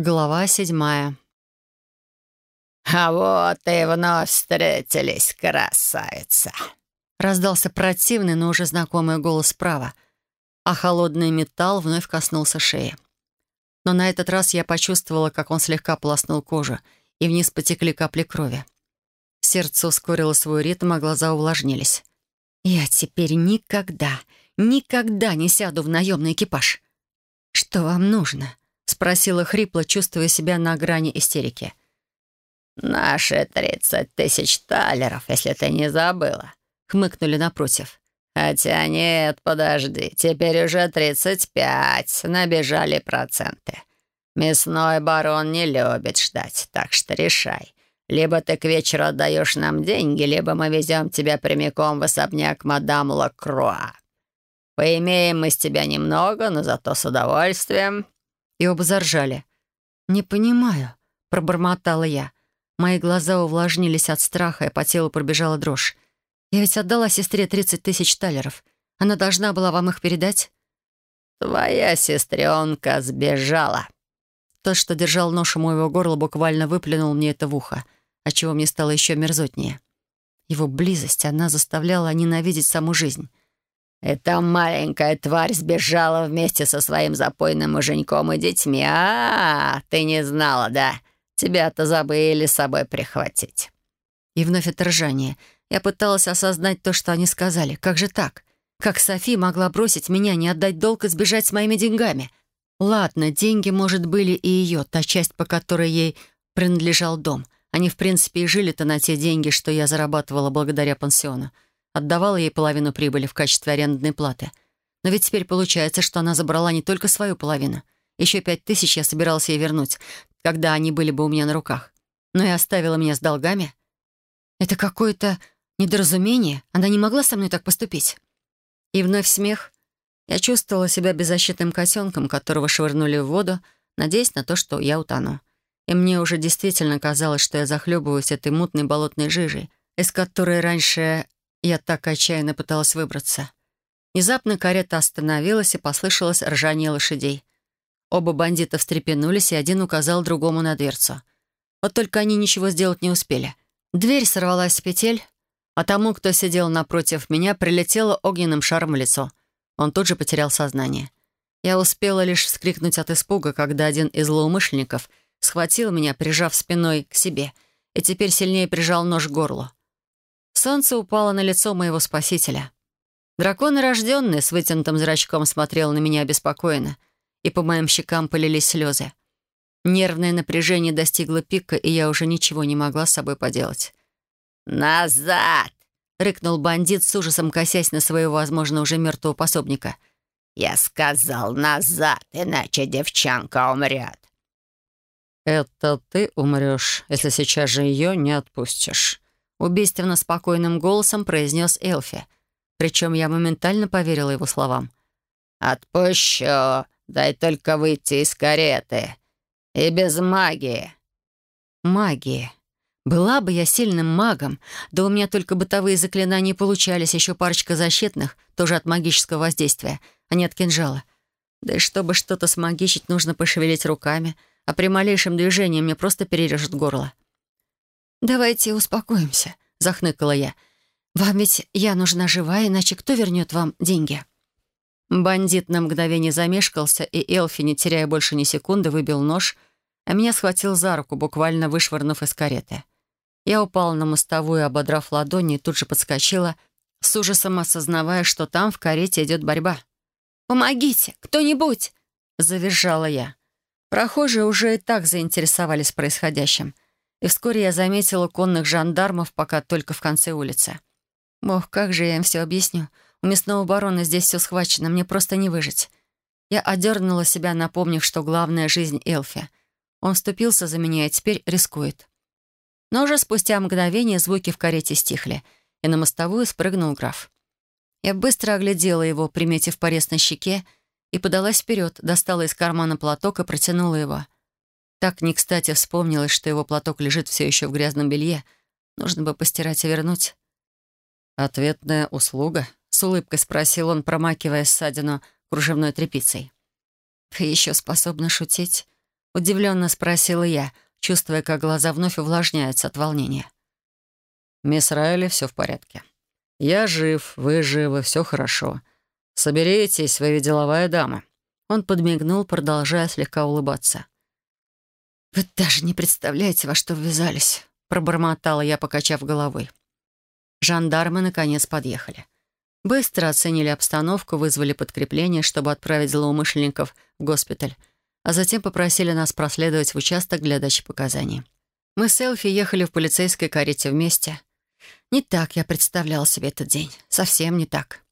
Глава седьмая. «А вот и вновь встретились, красавица!» Раздался противный, но уже знакомый голос справа, а холодный металл вновь коснулся шеи. Но на этот раз я почувствовала, как он слегка полоснул кожу, и вниз потекли капли крови. Сердце ускорило свой ритм, а глаза увлажнились. «Я теперь никогда, никогда не сяду в наемный экипаж. Что вам нужно?» — спросила хрипло, чувствуя себя на грани истерики. «Наши тридцать тысяч талеров, если ты не забыла», — хмыкнули напротив. «Хотя нет, подожди, теперь уже тридцать пять, набежали проценты. Мясной барон не любит ждать, так что решай. Либо ты к вечеру отдаешь нам деньги, либо мы везем тебя прямиком в особняк мадам Лакруа. Поимеем мы с тебя немного, но зато с удовольствием и оба заржали. «Не понимаю», — пробормотала я. Мои глаза увлажнились от страха, и по телу пробежала дрожь. «Я ведь отдала сестре 30 тысяч талеров. Она должна была вам их передать?» «Твоя сестренка сбежала». Тот, что держал нож у моего горла, буквально выплюнул мне это в ухо, отчего мне стало еще мерзотнее. Его близость, она заставляла ненавидеть саму жизнь. Эта маленькая тварь сбежала вместе со своим запойным муженьком и детьми. А, -а, -а ты не знала, да? Тебя-то забыли с собой прихватить». И вновь это ржание. Я пыталась осознать то, что они сказали. Как же так? Как Софи могла бросить меня, не отдать долг и сбежать с моими деньгами? Ладно, деньги, может, были и ее, та часть, по которой ей принадлежал дом. Они, в принципе, и жили-то на те деньги, что я зарабатывала благодаря пансиону. Отдавала ей половину прибыли в качестве арендной платы. Но ведь теперь получается, что она забрала не только свою половину. Еще пять тысяч я собирался ей вернуть, когда они были бы у меня на руках. Но и оставила меня с долгами. Это какое-то недоразумение. Она не могла со мной так поступить. И вновь смех. Я чувствовала себя беззащитным котенком, которого швырнули в воду, надеясь на то, что я утону. И мне уже действительно казалось, что я захлебываюсь этой мутной болотной жижей, из которой раньше я так отчаянно пыталась выбраться. Внезапно карета остановилась, и послышалось ржание лошадей. Оба бандита встрепенулись, и один указал другому на дверцу. Вот только они ничего сделать не успели. Дверь сорвалась с петель, а тому, кто сидел напротив меня, прилетело огненным шаром в лицо. Он тут же потерял сознание. Я успела лишь вскрикнуть от испуга, когда один из злоумышленников схватил меня, прижав спиной к себе, и теперь сильнее прижал нож к горлу. Солнце упало на лицо моего спасителя. Дракон рожденный с вытянутым зрачком смотрел на меня обеспокоенно, и по моим щекам полились слезы. Нервное напряжение достигло пика, и я уже ничего не могла с собой поделать. «Назад!» — рыкнул бандит с ужасом, косясь на своего, возможно, уже мертвого пособника. «Я сказал назад, иначе девчонка умрет». «Это ты умрешь, если сейчас же ее не отпустишь», убийственно спокойным голосом произнес Элфи. Причем я моментально поверила его словам. «Отпущу. Дай только выйти из кареты. И без магии». «Магии. Была бы я сильным магом, да у меня только бытовые заклинания получались, еще парочка защитных, тоже от магического воздействия, а не от кинжала. Да и чтобы что-то смагичить, нужно пошевелить руками, а при малейшем движении мне просто перережет горло. «Давайте успокоимся», — захныкала я. «Вам ведь я нужна живая, иначе кто вернет вам деньги?» Бандит на мгновение замешкался, и Элфи, не теряя больше ни секунды, выбил нож, а меня схватил за руку, буквально вышвырнув из кареты. Я упала на мостовую, ободрав ладони, и тут же подскочила, с ужасом осознавая, что там в карете идет борьба. «Помогите! Кто-нибудь!» — завизжала я. Прохожие уже и так заинтересовались происходящим — и вскоре я заметила конных жандармов, пока только в конце улицы. Ох, как же я им все объясню. У мясного барона здесь все схвачено, мне просто не выжить. Я одернула себя, напомнив, что главная жизнь Элфи. Он вступился за меня и теперь рискует. Но уже спустя мгновение звуки в карете стихли, и на мостовую спрыгнул граф. Я быстро оглядела его, приметив порез на щеке, и подалась вперед, достала из кармана платок и протянула его — так не кстати вспомнилось, что его платок лежит все еще в грязном белье. Нужно бы постирать и вернуть. «Ответная услуга?» — с улыбкой спросил он, промакивая ссадину кружевной тряпицей. «Вы еще способны шутить?» Удивленно спросила я, чувствуя, как глаза вновь увлажняются от волнения. «Мисс Райли, все в порядке. Я жив, вы живы, все хорошо. Соберитесь, вы деловая дама». Он подмигнул, продолжая слегка улыбаться. «Вы даже не представляете, во что ввязались», — пробормотала я, покачав головой. Жандармы, наконец, подъехали. Быстро оценили обстановку, вызвали подкрепление, чтобы отправить злоумышленников в госпиталь, а затем попросили нас проследовать в участок для дачи показаний. Мы с Элфи ехали в полицейской карете вместе. Не так я представлял себе этот день. Совсем не так.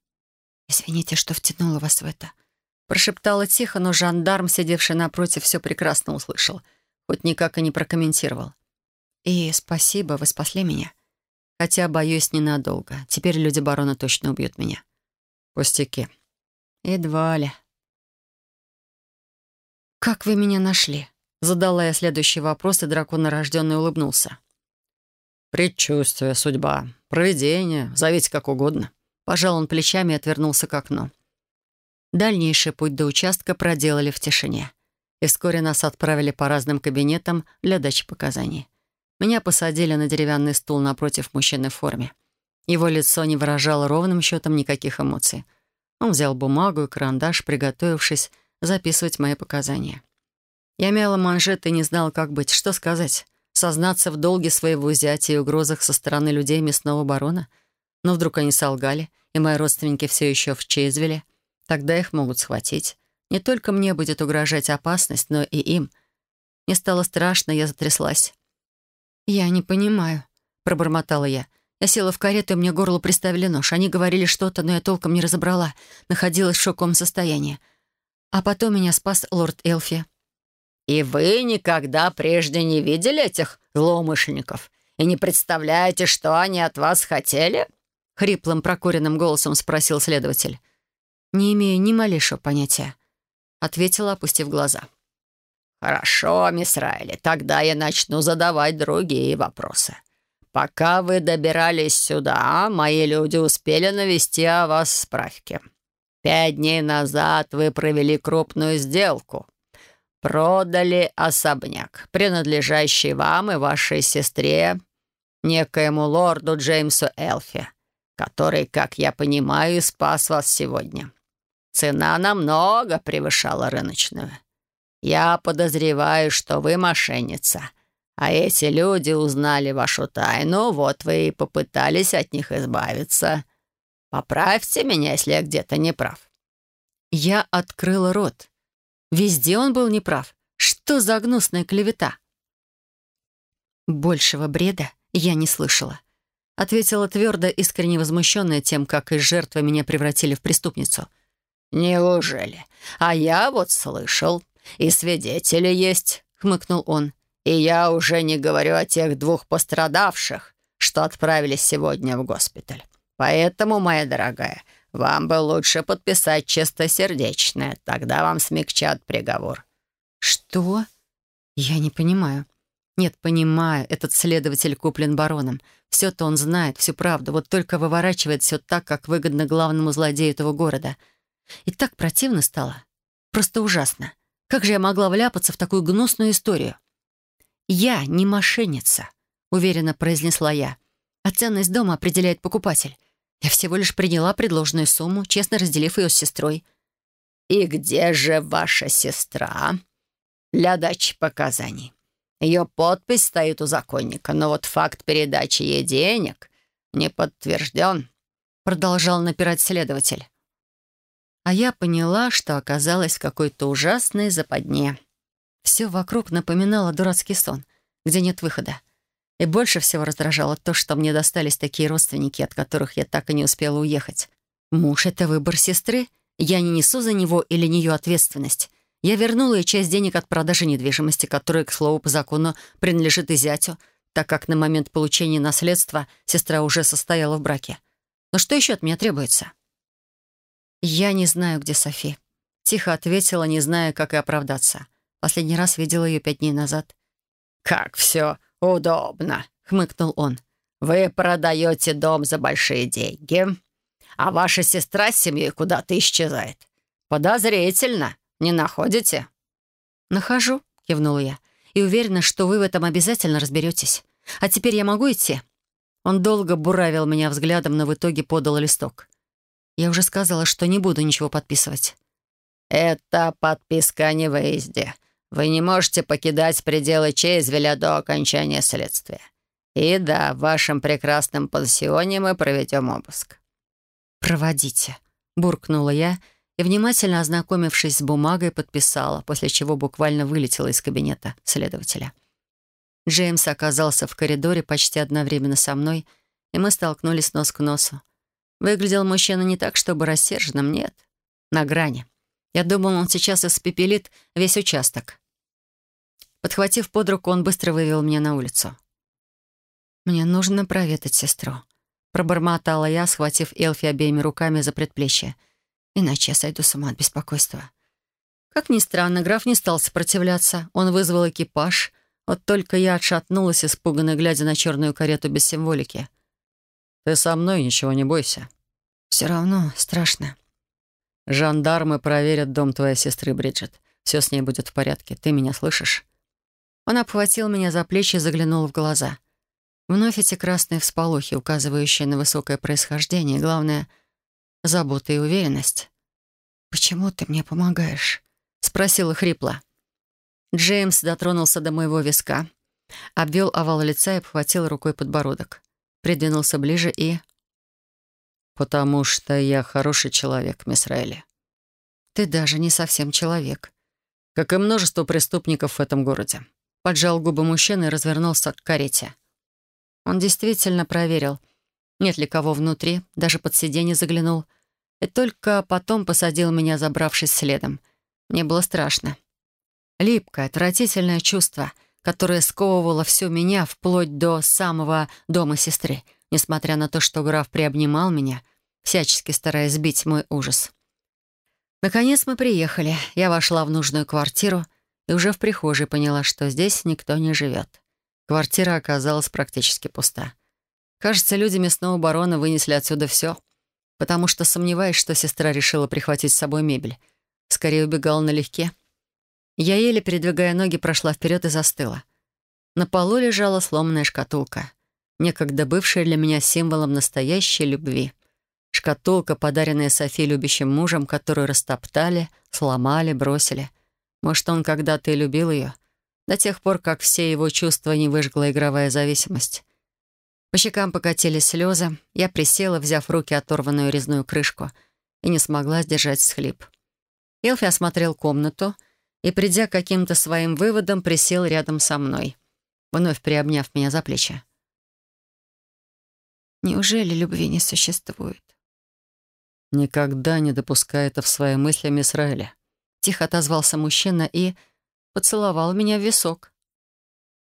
«Извините, что втянула вас в это», — прошептала тихо, но жандарм, сидевший напротив, все прекрасно услышал, хоть никак и не прокомментировал. «И спасибо, вы спасли меня. Хотя, боюсь, ненадолго. Теперь люди барона точно убьют меня». «Пустяки». «Едва ли». «Как вы меня нашли?» Задала я следующий вопрос, и дракон рожденный улыбнулся. «Предчувствие, судьба, провидение, зовите как угодно». Пожал он плечами и отвернулся к окну. Дальнейший путь до участка проделали в тишине. И вскоре нас отправили по разным кабинетам для дачи показаний. Меня посадили на деревянный стул напротив мужчины в форме. Его лицо не выражало ровным счетом никаких эмоций. Он взял бумагу и карандаш, приготовившись записывать мои показания. Я мяла манжеты и не знала, как быть. Что сказать? Сознаться в долге своего зятя и угрозах со стороны людей мясного барона? Но вдруг они солгали, и мои родственники все еще в Чейзвеле. Тогда их могут схватить. Не только мне будет угрожать опасность, но и им. Мне стало страшно, я затряслась. «Я не понимаю», — пробормотала я. Я села в карету, и мне горло приставили нож. Они говорили что-то, но я толком не разобрала. Находилась в шоковом состоянии. А потом меня спас лорд Элфи. «И вы никогда прежде не видели этих злоумышленников? И не представляете, что они от вас хотели?» Хриплым прокуренным голосом спросил следователь. «Не имею ни малейшего понятия», — ответила, опустив глаза. «Хорошо, мисс Райли, тогда я начну задавать другие вопросы. Пока вы добирались сюда, мои люди успели навести о вас справки. Пять дней назад вы провели крупную сделку, продали особняк, принадлежащий вам и вашей сестре, некоему лорду Джеймсу Элфи, который, как я понимаю, спас вас сегодня. Цена намного превышала рыночную. Я подозреваю, что вы мошенница, а эти люди узнали вашу тайну, вот вы и попытались от них избавиться. Поправьте меня, если я где-то не прав». Я открыла рот. Везде он был неправ. Что за гнусная клевета? Большего бреда я не слышала. Ответила твердо, искренне возмущенная тем, как из жертвы меня превратили в преступницу. «Неужели? А я вот слышал. И свидетели есть», — хмыкнул он. «И я уже не говорю о тех двух пострадавших, что отправились сегодня в госпиталь. Поэтому, моя дорогая, вам бы лучше подписать чистосердечное, тогда вам смягчат приговор». «Что? Я не понимаю». «Нет, понимаю, этот следователь куплен бароном. Все-то он знает, всю правду, вот только выворачивает все так, как выгодно главному злодею этого города. И так противно стало. Просто ужасно. Как же я могла вляпаться в такую гнусную историю?» «Я не мошенница», — уверенно произнесла я. «А ценность дома определяет покупатель. Я всего лишь приняла предложенную сумму, честно разделив ее с сестрой. «И где же ваша сестра?» «Для дачи показаний. Ее подпись стоит у законника, но вот факт передачи ей денег не подтвержден», продолжал напирать следователь. А я поняла, что оказалась в какой-то ужасной западне. Все вокруг напоминало дурацкий сон, где нет выхода. И больше всего раздражало то, что мне достались такие родственники, от которых я так и не успела уехать. Муж — это выбор сестры. Я не несу за него или нее ответственность. Я вернула ей часть денег от продажи недвижимости, которая, к слову, по закону принадлежит и зятю, так как на момент получения наследства сестра уже состояла в браке. Но что еще от меня требуется? «Я не знаю, где Софи», — тихо ответила, не зная, как и оправдаться. Последний раз видела ее пять дней назад. «Как все «Удобно», — хмыкнул он. «Вы продаете дом за большие деньги, а ваша сестра с семьей куда-то исчезает. Подозрительно, не находите?» «Нахожу», —— кивнула я. «И уверена, что вы в этом обязательно разберетесь. А теперь я могу идти?» Он долго буравил меня взглядом, но в итоге подал листок. Я уже сказала, что не буду ничего подписывать. «Это подписка о невыезде. Вы не можете покидать пределы Чейзвеля до окончания следствия. И да, в вашем прекрасном пансионе мы проведем обыск». «Проводите», — буркнула я и, внимательно ознакомившись с бумагой, подписала, после чего буквально вылетела из кабинета следователя. Джеймс оказался в коридоре почти одновременно со мной, и мы столкнулись нос к носу. Выглядел мужчина не так, чтобы рассерженным, нет. На грани. Я думал, он сейчас испепелит весь участок. Подхватив под руку, он быстро вывел меня на улицу. «Мне нужно проведать сестру», — пробормотала я, схватив Элфи обеими руками за предплечье. «Иначе я сойду с ума от беспокойства». Как ни странно, граф не стал сопротивляться. Он вызвал экипаж. Вот только я отшатнулась, испуганно глядя на черную карету без символики. «Ты со мной, ничего не бойся». «Все равно страшно». «Жандармы проверят дом твоей сестры, Бриджит. Все с ней будет в порядке. Ты меня слышишь?» Он обхватил меня за плечи и заглянул в глаза. Вновь эти красные всполохи, указывающие на высокое происхождение, главное — забота и уверенность. «Почему ты мне помогаешь?» — спросила хрипло. Джеймс дотронулся до моего виска, обвел овал лица и обхватил рукой подбородок придвинулся ближе и... «Потому что я хороший человек, мисс Райли». «Ты даже не совсем человек». «Как и множество преступников в этом городе». Поджал губы мужчины и развернулся к карете. Он действительно проверил, нет ли кого внутри, даже под сиденье заглянул. И только потом посадил меня, забравшись следом. Мне было страшно. Липкое, отвратительное чувство — которая сковывала всю меня вплоть до самого дома сестры, несмотря на то, что граф приобнимал меня, всячески стараясь сбить мой ужас. Наконец мы приехали. Я вошла в нужную квартиру и уже в прихожей поняла, что здесь никто не живет. Квартира оказалась практически пуста. Кажется, люди мясного барона вынесли отсюда все, потому что сомневаюсь, что сестра решила прихватить с собой мебель. Скорее убегала налегке. Я еле, передвигая ноги, прошла вперед и застыла. На полу лежала сломанная шкатулка, некогда бывшая для меня символом настоящей любви. Шкатулка, подаренная Софи любящим мужем, которую растоптали, сломали, бросили. Может, он когда-то и любил ее, до тех пор, как все его чувства не выжгла игровая зависимость. По щекам покатились слезы. Я присела, взяв в руки оторванную резную крышку, и не смогла сдержать схлип. Элфи осмотрел комнату — и, придя к каким-то своим выводам, присел рядом со мной, вновь приобняв меня за плечи. «Неужели любви не существует?» «Никогда не допускай это в свои мысли, мисс Райли», — тихо отозвался мужчина и поцеловал меня в висок.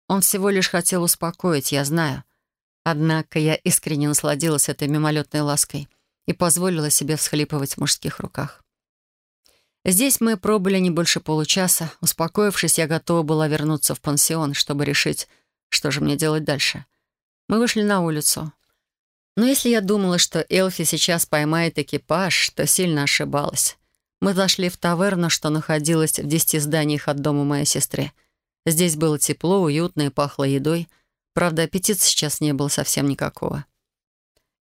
Он всего лишь хотел успокоить, я знаю. Однако я искренне насладилась этой мимолетной лаской и позволила себе всхлипывать в мужских руках. Здесь мы пробыли не больше получаса. Успокоившись, я готова была вернуться в пансион, чтобы решить, что же мне делать дальше. Мы вышли на улицу. Но если я думала, что Элфи сейчас поймает экипаж, то сильно ошибалась. Мы зашли в таверну, что находилась в десяти зданиях от дома моей сестры. Здесь было тепло, уютно и пахло едой. Правда, аппетита сейчас не было совсем никакого.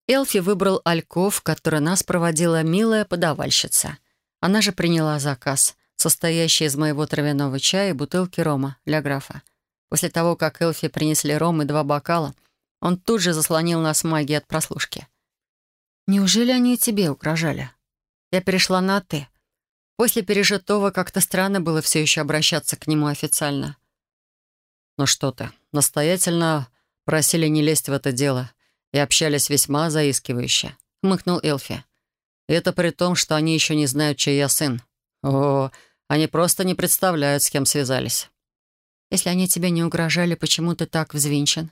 Элфи выбрал альков, который нас проводила милая подавальщица — она же приняла заказ, состоящий из моего травяного чая и бутылки рома для графа. После того, как Элфи принесли ром и два бокала, он тут же заслонил нас магией от прослушки. «Неужели они и тебе угрожали?» Я перешла на «ты». После пережитого как-то странно было все еще обращаться к нему официально. «Ну что ты, настоятельно просили не лезть в это дело и общались весьма заискивающе», — хмыкнул Элфи. И это при том, что они еще не знают, чей я сын. О, они просто не представляют, с кем связались. Если они тебе не угрожали, почему ты так взвинчен?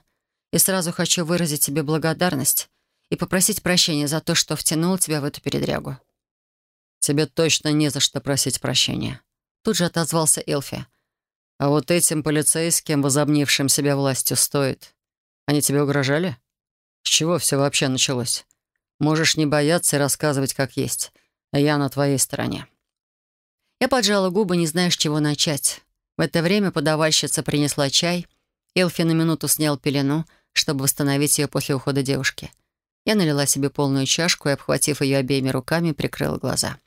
И сразу хочу выразить тебе благодарность и попросить прощения за то, что втянул тебя в эту передрягу. Тебе точно не за что просить прощения. Тут же отозвался Элфи. А вот этим полицейским, возомнившим себя властью, стоит. Они тебе угрожали? С чего все вообще началось? Можешь не бояться и рассказывать как есть. Я на твоей стороне». Я поджала губы, не зная, с чего начать. В это время подавальщица принесла чай. Элфи на минуту снял пелену, чтобы восстановить ее после ухода девушки. Я налила себе полную чашку и, обхватив ее обеими руками, прикрыла глаза.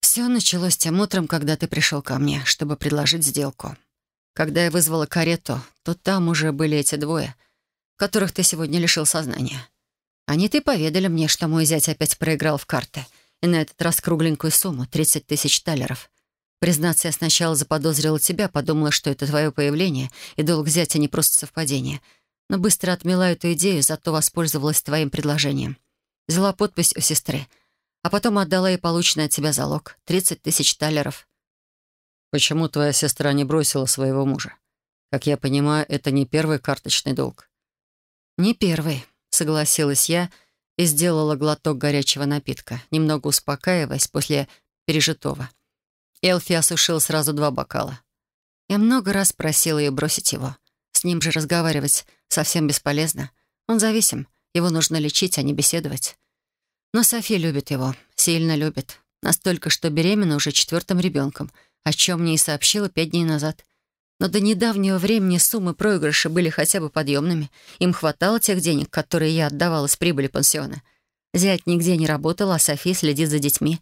Все началось тем утром, когда ты пришел ко мне, чтобы предложить сделку. Когда я вызвала карету, то там уже были эти двое, которых ты сегодня лишил сознания. Они-то поведали мне, что мой зять опять проиграл в карты, и на этот раз кругленькую сумму — 30 тысяч талеров. Признаться, я сначала заподозрила тебя, подумала, что это твое появление, и долг зятя не просто совпадение. Но быстро отмела эту идею, зато воспользовалась твоим предложением. Взяла подпись у сестры, а потом отдала ей полученный от тебя залог — 30 тысяч талеров. Почему твоя сестра не бросила своего мужа? Как я понимаю, это не первый карточный долг. Не первый, согласилась я и сделала глоток горячего напитка, немного успокаиваясь после пережитого. Элфи осушил сразу два бокала. Я много раз просила ее бросить его. С ним же разговаривать совсем бесполезно. Он зависим, его нужно лечить, а не беседовать. Но София любит его, сильно любит. Настолько, что беременна уже четвертым ребенком — о чем мне и сообщила пять дней назад. Но до недавнего времени суммы проигрыша были хотя бы подъемными. Им хватало тех денег, которые я отдавала с прибыли пансиона. Зять нигде не работал, а София следит за детьми.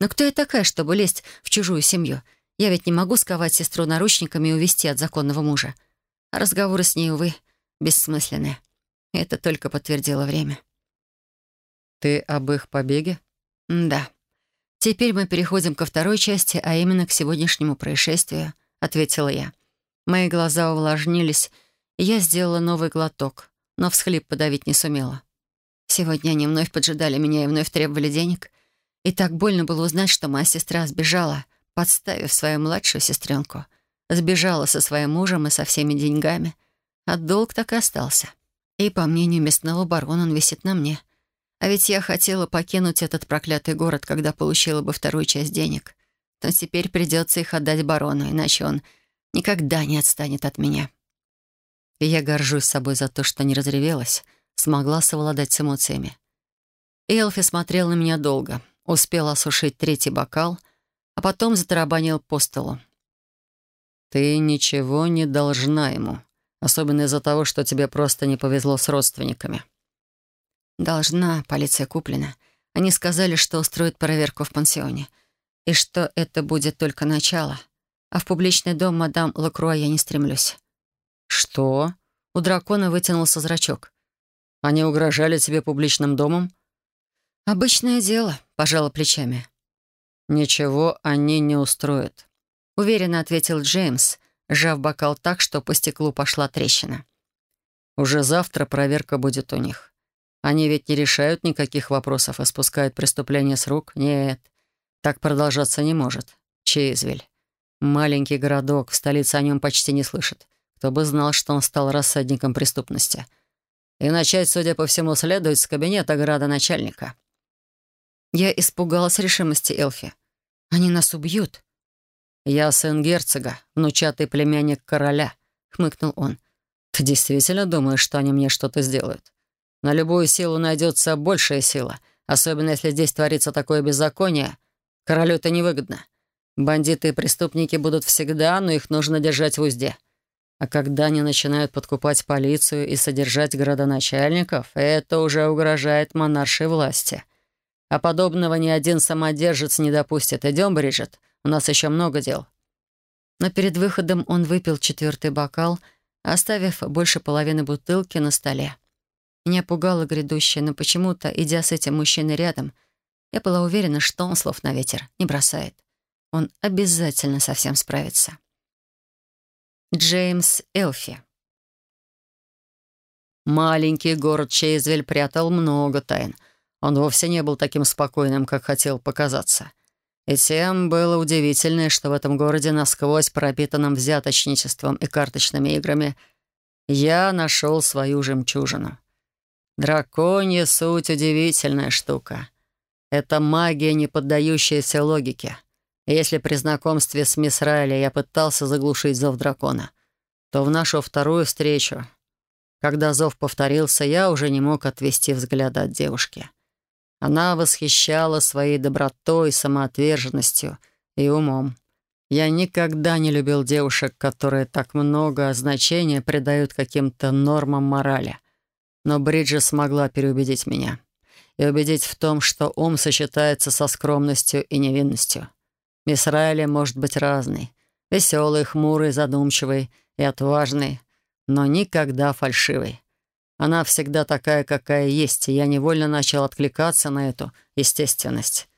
Но кто я такая, чтобы лезть в чужую семью? Я ведь не могу сковать сестру наручниками и увести от законного мужа. А разговоры с ней, увы, бессмысленные. Это только подтвердило время. «Ты об их побеге?» «Да». «Теперь мы переходим ко второй части, а именно к сегодняшнему происшествию», — ответила я. Мои глаза увлажнились, я сделала новый глоток, но всхлип подавить не сумела. Сегодня они вновь поджидали меня и вновь требовали денег. И так больно было узнать, что моя сестра сбежала, подставив свою младшую сестренку. Сбежала со своим мужем и со всеми деньгами. А долг так и остался. И, по мнению местного барона, он висит на мне. А ведь я хотела покинуть этот проклятый город, когда получила бы вторую часть денег. То теперь придется их отдать барону, иначе он никогда не отстанет от меня. И я горжусь собой за то, что не разревелась, смогла совладать с эмоциями. Элфи смотрел на меня долго, успел осушить третий бокал, а потом затарабанил по столу. «Ты ничего не должна ему, особенно из-за того, что тебе просто не повезло с родственниками». «Должна, полиция куплена. Они сказали, что устроят проверку в пансионе. И что это будет только начало. А в публичный дом мадам Лакруа я не стремлюсь». «Что?» У дракона вытянулся зрачок. «Они угрожали тебе публичным домом?» «Обычное дело», — пожала плечами. «Ничего они не устроят», — уверенно ответил Джеймс, сжав бокал так, что по стеклу пошла трещина. «Уже завтра проверка будет у них. Они ведь не решают никаких вопросов и спускают преступления с рук. Нет, так продолжаться не может. Чейзвель. Маленький городок, в столице о нем почти не слышат. Кто бы знал, что он стал рассадником преступности. И начать, судя по всему, следует с кабинета градоначальника. Я испугалась решимости Элфи. Они нас убьют. «Я сын герцога, внучатый племянник короля», — хмыкнул он. «Ты действительно думаешь, что они мне что-то сделают?» На любую силу найдется большая сила, особенно если здесь творится такое беззаконие. Королю это невыгодно. Бандиты и преступники будут всегда, но их нужно держать в узде. А когда они начинают подкупать полицию и содержать городоначальников, это уже угрожает монаршей власти. А подобного ни один самодержец не допустит. Идем, Бриджит, у нас еще много дел. Но перед выходом он выпил четвертый бокал, оставив больше половины бутылки на столе. Меня пугало грядущее, но почему-то, идя с этим мужчиной рядом, я была уверена, что он слов на ветер не бросает. Он обязательно совсем справится. Джеймс Элфи Маленький город Чейзвель прятал много тайн. Он вовсе не был таким спокойным, как хотел показаться. И тем было удивительное, что в этом городе, насквозь пропитанном взяточничеством и карточными играми, я нашел свою жемчужину. Драконья суть — удивительная штука. Это магия, не поддающаяся логике. Если при знакомстве с мисс Райли я пытался заглушить зов дракона, то в нашу вторую встречу, когда зов повторился, я уже не мог отвести взгляда от девушки. Она восхищала своей добротой, самоотверженностью и умом. Я никогда не любил девушек, которые так много значения придают каким-то нормам морали. Но Бриджит смогла переубедить меня. И убедить в том, что ум сочетается со скромностью и невинностью. Мисс Райли может быть разной. Веселой, хмурой, задумчивой и отважной, но никогда фальшивой. Она всегда такая, какая есть, и я невольно начал откликаться на эту естественность.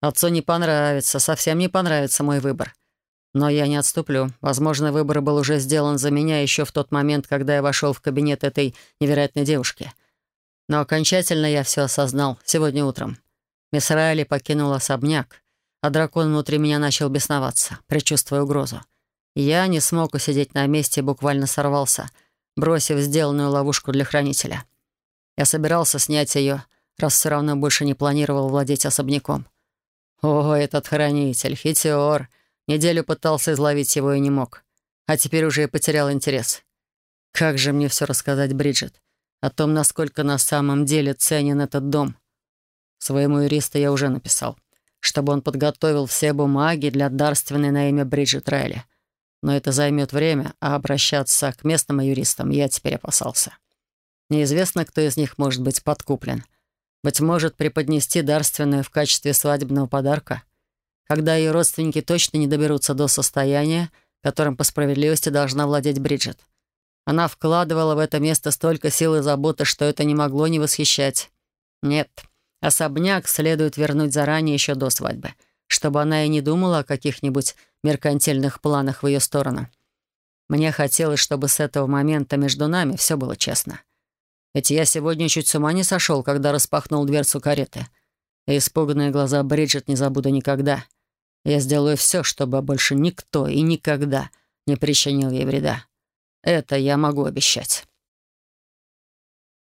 Отцу не понравится, совсем не понравится мой выбор. Но я не отступлю. Возможно, выбор был уже сделан за меня еще в тот момент, когда я вошел в кабинет этой невероятной девушки. Но окончательно я все осознал сегодня утром. Мисс Райли покинула особняк, а дракон внутри меня начал бесноваться, предчувствуя угрозу. Я не смог усидеть на месте и буквально сорвался, бросив сделанную ловушку для хранителя. Я собирался снять ее, раз все равно больше не планировал владеть особняком. О, этот хранитель, хитер! Неделю пытался изловить его и не мог. А теперь уже и потерял интерес. Как же мне все рассказать Бриджит? О том, насколько на самом деле ценен этот дом. Своему юристу я уже написал, чтобы он подготовил все бумаги для дарственной на имя Бриджит Райли. Но это займет время, а обращаться к местным юристам я теперь опасался. Неизвестно, кто из них может быть подкуплен. Быть может, преподнести дарственную в качестве свадебного подарка — когда ее родственники точно не доберутся до состояния, которым по справедливости должна владеть Бриджит. Она вкладывала в это место столько сил и заботы, что это не могло не восхищать. Нет, особняк следует вернуть заранее, еще до свадьбы, чтобы она и не думала о каких-нибудь меркантильных планах в ее сторону. Мне хотелось, чтобы с этого момента между нами все было честно. Ведь я сегодня чуть с ума не сошел, когда распахнул дверцу кареты. И испуганные глаза Бриджит не забуду никогда — я сделаю все, чтобы больше никто и никогда не причинил ей вреда. Это я могу обещать.